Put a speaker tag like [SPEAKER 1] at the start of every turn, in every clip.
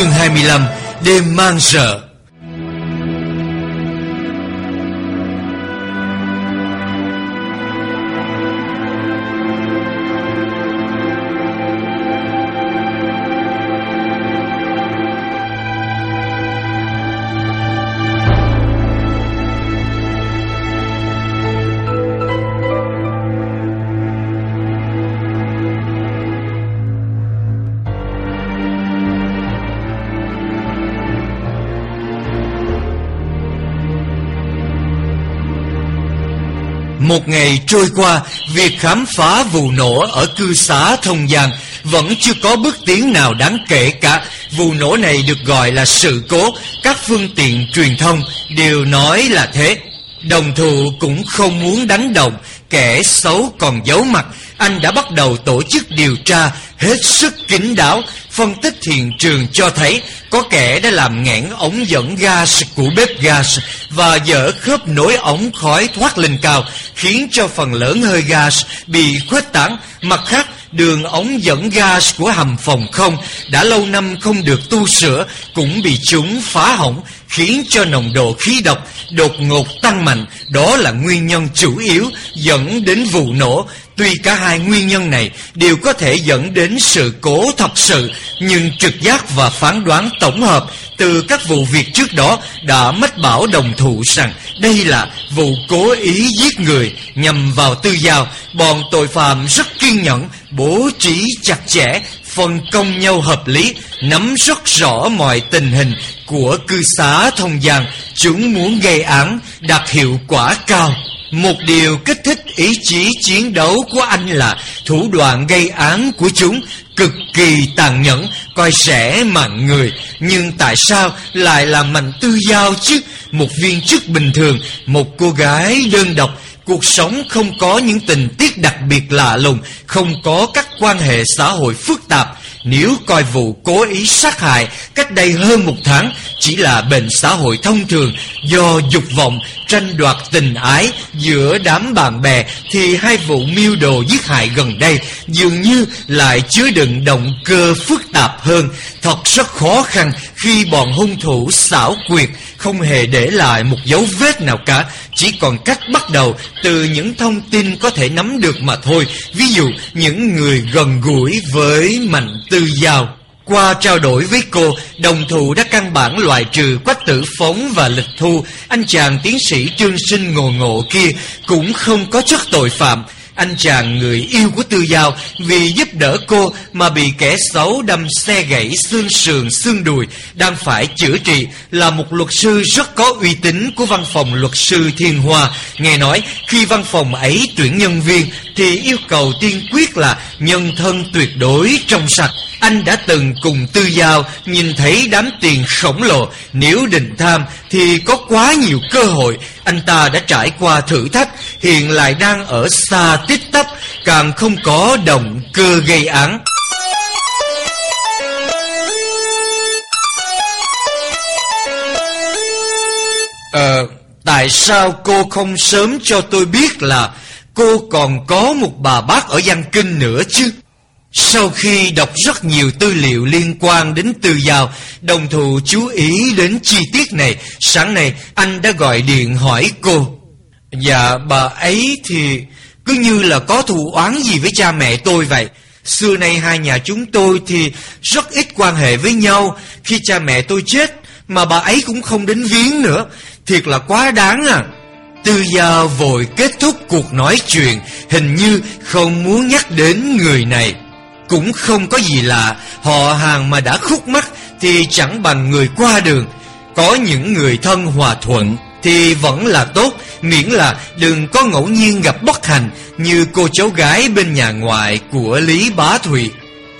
[SPEAKER 1] Chương 25 Đêm mang sợ. Một ngày trôi qua, Việc khám phá vụ nổ ở cư xá Thông Giang Vẫn chưa có bước tiến nào đáng kể cả. Vụ nổ này được gọi là sự cố. Các phương tiện truyền thông đều nói là thế. Đồng thù cũng không muốn đánh đồng. Kẻ xấu còn giấu mặt, Anh đã bắt đầu tổ chức điều tra Hết sức kín đáo. Phân tích hiện trường cho thấy Có kẻ đã làm nghẽn ống dẫn gas của bếp gas Và dỡ khớp nối ống khói thoát lên cao, Khiến cho phần lớn hơi gas bị khuếch tán. Mặt khác, đường ống dẫn gas của hầm phòng không đã lâu năm không được tu sửa, cũng bị chúng phá hỏng khiến cho nồng độ khí độc đột ngột tăng mạnh. Đó là nguyên nhân chủ yếu dẫn đến vụ nổ. Tuy cả hai nguyên nhân này đều có thể dẫn đến sự cố thật sự, nhưng trực giác và phán đoán tổng hợp từ các vụ việc trước đó đã mất bảo đồng thủ rằng đây là vụ cố ý giết người nhằm vào tư giao. Bọn tội phạm rất kiên nhẫn, bố trí chặt chẽ, phân công nhau hợp lý, nắm rất rõ mọi tình hình của cư xá thông giang chúng muốn gây án đạt hiệu quả cao một điều kích thích ý chí chiến đấu của anh là thủ đoạn gây án của chúng cực kỳ tàn nhẫn, coi rẻ mạng người. Nhưng tại sao lại là mạnh tư giao chứ? Một viên chức bình thường, một cô gái đơn độc, cuộc sống không có những tình tiết đặc biệt lạ lùng, không có các quan hệ xã hội phức tạp, nếu coi vụ cố ý sát hại cách đây hơn một tháng chỉ là bệnh xã hội thông thường do dục vọng, tranh đoạt tình ái giữa đám bạn bè, thì hai vụ miêu đồ giết hại gần đây dường như lại chứa đựng động cơ phức tạp hơn. Thật rất khó khăn khi bọn hung thủ xảo quyệt không hề để lại một dấu vết nào cả, chỉ còn cách bắt đầu từ những thông tin có thể nắm được mà thôi. Ví dụ những người gần gũi với Mạnh Tư Giao. Qua trao đổi với cô, đồng thủ đã căn bản loại trừ quách tử phóng và lịch thu. Anh chàng tiến sĩ trương sinh ngồ ngộ kia cũng không có chất tội phạm. Anh chàng người yêu của Tư Giao vì giúp đỡ cô mà bị kẻ xấu đâm xe gãy xương sườn xương đùi, đang phải chữa trị, là một luật sư rất có uy tín của văn phòng luật sư Thiên Hoa. Nghe nói, khi văn phòng ấy tuyển nhân viên thì yêu cầu tiên quyết là nhân thân tuyệt đối trong sạch. Anh đã từng cùng Tư Giao nhìn thấy đám tiền khổng lồ Nếu định tham thì có quá nhiều cơ hội Anh ta đã trải qua thử thách Hiện lại đang ở xa tích tắp Càng không có động cơ gây án Ờ, tại sao cô không sớm cho tôi biết là cô còn có một bà bác ở Giang Kinh nữa chứ? Sau khi đọc rất nhiều tư liệu liên quan đến tư giao, đồng thủ chú ý đến chi tiết này. Sáng nay anh đã gọi điện hỏi cô. Dạ bà ấy thì cứ như là có thù oán gì với cha mẹ tôi vậy. Xưa nay hai nhà chúng tôi thì rất ít quan hệ với nhau. Khi cha mẹ tôi chết mà bà ấy cũng không đến viếng nữa. Thiệt là quá đáng à. Tư Giao vội kết thúc cuộc nói chuyện Hình như không muốn nhắc đến người này cũng không có gì lạ. Họ hàng mà đã khúc mắc Thì chẳng bằng người qua đường. Có những người thân hòa thuận Thì vẫn là tốt Miễn là đừng có ngẫu nhiên gặp bất hạnh Như cô cháu gái bên nhà ngoại Của Lý Bá Thụy.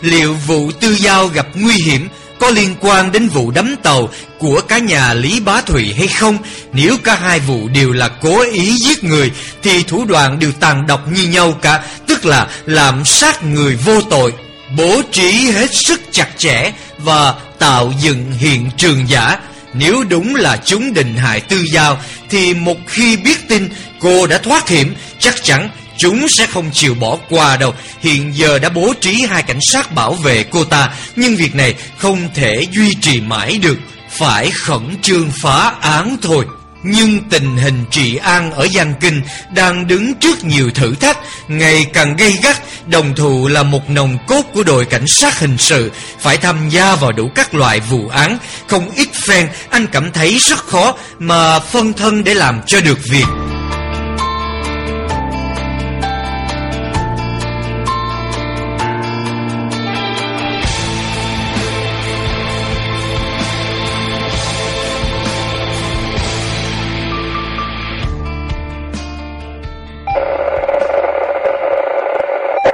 [SPEAKER 1] Liệu vụ tư giao gặp nguy hiểm có liên quan đến vụ đắm tàu của cả nhà Lý Bá Thụy hay không? Nếu cả hai vụ đều là cố ý giết người thì thủ đoạn đều tàn độc như nhau cả, tức là làm sát người vô tội, bố trí hết sức chặt chẽ và tạo dựng hiện trường giả. Nếu đúng là chúng định hại tư giao thì một khi biết tin cô đã thoát hiểm chắc chắn Chúng sẽ không chịu bỏ qua đâu. Hiện giờ đã bố trí hai cảnh sát bảo vệ cô ta Nhưng việc này không thể duy trì mãi được. Phải khẩn trương phá án thôi nhưng tình hình trị an ở Giang Kinh đang đứng trước nhiều thử thách, ngày càng gây gắt. Đồng thù là một nồng cốt của đội cảnh sát hình sự, phải tham gia vào đủ các loại vụ án. Không ít phen, anh cảm thấy rất khó mà phân thân để làm cho được việc.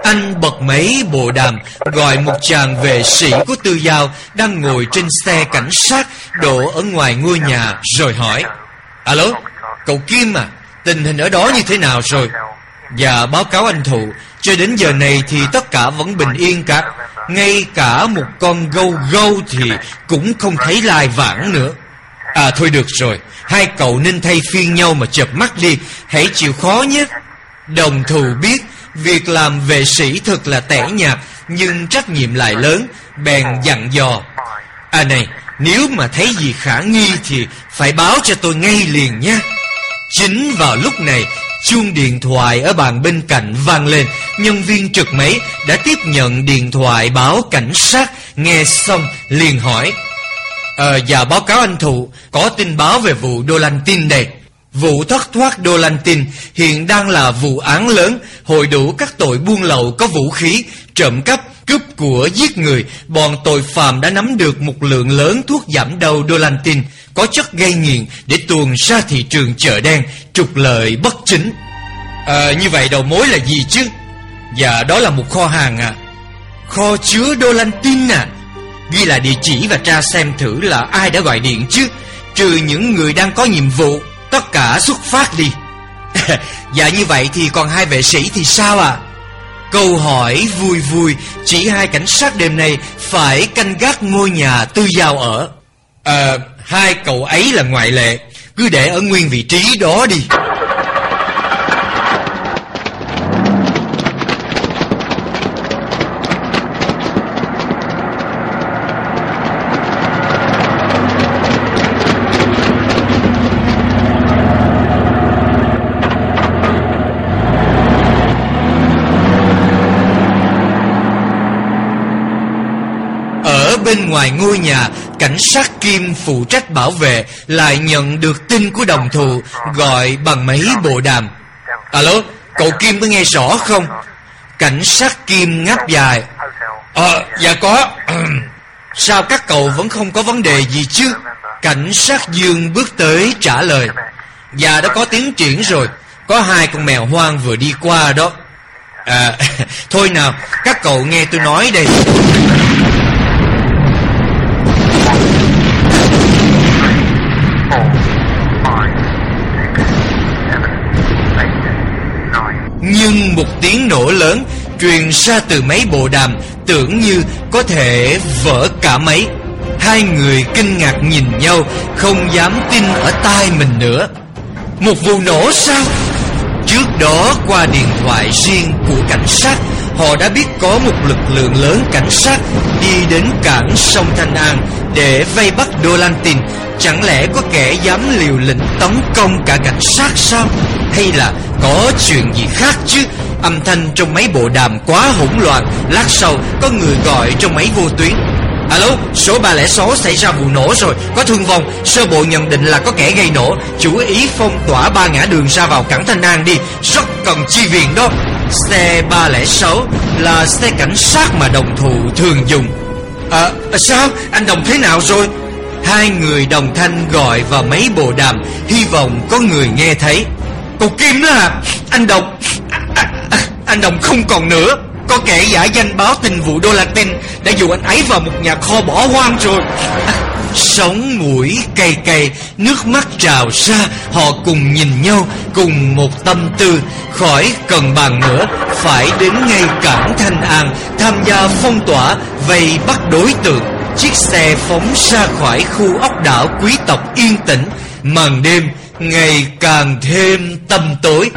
[SPEAKER 1] Anh bật máy bộ đàm, Gọi một chàng vệ sĩ của tư giao Đang ngồi trên xe cảnh sát, Đổ ở ngoài ngôi nhà, Rồi hỏi, Alo, cậu Kim à Tình hình ở đó như thế nào rồi? Dạ báo cáo anh Thụ, Cho đến giờ này thì tất cả vẫn bình yên cả, Ngay cả một con gâu gâu Thì cũng không thấy lai vãng nữa. À thôi được rồi, Hai cậu nên thay phiên nhau mà chợp mắt đi, Hãy chịu khó nhé. Đồng thù biết Việc làm vệ sĩ thật là tẻ nhạt, Nhưng trách nhiệm lại lớn, Bèn dặn dò. À này, nếu mà thấy gì khả nghi Thì phải báo cho tôi ngay liền nha Chính vào lúc này, Chuông điện thoại ở bàn bên cạnh vang lên. Nhân viên trực máy đã tiếp nhận điện thoại báo cảnh sát. Nghe xong, liền hỏi Ờ dạ báo cáo anh Thụ, Có tin báo về vụ đô lanh tin đây. Vụ thất thoát đô lanh tin hiện đang là vụ án lớn, hội đủ các tội buôn lậu có vũ khí, trộm cắp, cướp của giết người. Bọn tội phạm đã nắm được một lượng lớn thuốc giảm đau đô lanh tin có chất gây nghiện để tuồn ra thị trường chợ đen, trục lợi bất chính. À, như vậy đầu mối là gì chứ? Dạ đó là một kho hàng à. Kho chứa đô lanh tin à? Ghi lại địa chỉ và tra xem thử là ai đã gọi điện chứ Trừ những người đang có nhiệm vụ Tất cả xuất phát đi. Dạ như vậy thì còn hai vệ sĩ thì sao ạ? À? Câu hỏi vui vui, Chỉ hai cảnh sát đêm nay Phải canh gác ngôi nhà tư giao ở. Ờ Hai cậu ấy là ngoại lệ, Cứ để ở nguyên vị trí đó đi. Bên ngoài ngôi nhà, Cảnh sát Kim phụ trách bảo vệ Lại nhận được tin của đồng thù, Gọi bằng máy bộ đàm. Alo, cậu Kim có nghe rõ không? Cảnh sát Kim ngáp dài. Ờ dạ có. Sao các cậu vẫn không có vấn đề gì chứ? Cảnh sát Dương bước tới trả lời. Dạ đã có tiến triển rồi. Có hai con mèo hoang vừa đi qua đó. À Thôi nào, Các cậu nghe tôi nói đây. Nhưng một tiếng nổ lớn truyền ra từ mấy bộ đàm tưởng như có thể vỡ cả máy. Hai người kinh ngạc nhìn nhau, không dám tin ở tai mình nữa. Một vụ nổ sao? Trước đó qua điện thoại riêng của cảnh sát, Họ đã biết có một lực lượng lớn cảnh sát Đi đến cảng sông Thanh An Để vây bắt Đô Lan Chẳng lẽ có kẻ dám liều lĩnh tấn công cả cảnh sát sao? Hay là có chuyện gì khác chứ? Âm thanh trong máy bộ đàm quá hỗn loạn, Lát sau có người gọi trong máy vô tuyến. Alo, số 306 xảy ra vụ nổ rồi. Có thương vong Sơ bộ nhận định là có kẻ gây nổ. Chú ý phong tỏa ba ngã đường ra vào cảng Thanh An đi. Rất cần chi viện đó. Xe 306 là xe cảnh sát mà đồng thù thường dùng. À sao? Anh Đồng thế nào rồi? Hai người đồng thanh gọi vào mấy bộ đàm. Hy vọng có người nghe thấy. Cậu Kim đó à Anh Đồng. À, à, à, Anh Đồng không còn nữa. Có kẻ giả danh báo tình vụ đô la tin Đã dụ anh ấy vào một nhà kho bỏ hoang rồi. À, Sống mũi cay cay Nước mắt trào ra Họ cùng nhìn nhau Cùng một tâm tư. Khỏi cần bàn nữa Phải đến ngay cảng Thanh An Tham gia phong tỏa Vây bắt đối tượng. Chiếc xe phóng ra khỏi khu ốc đảo quý tộc yên tĩnh. Màn đêm ngày càng thêm tăm tối.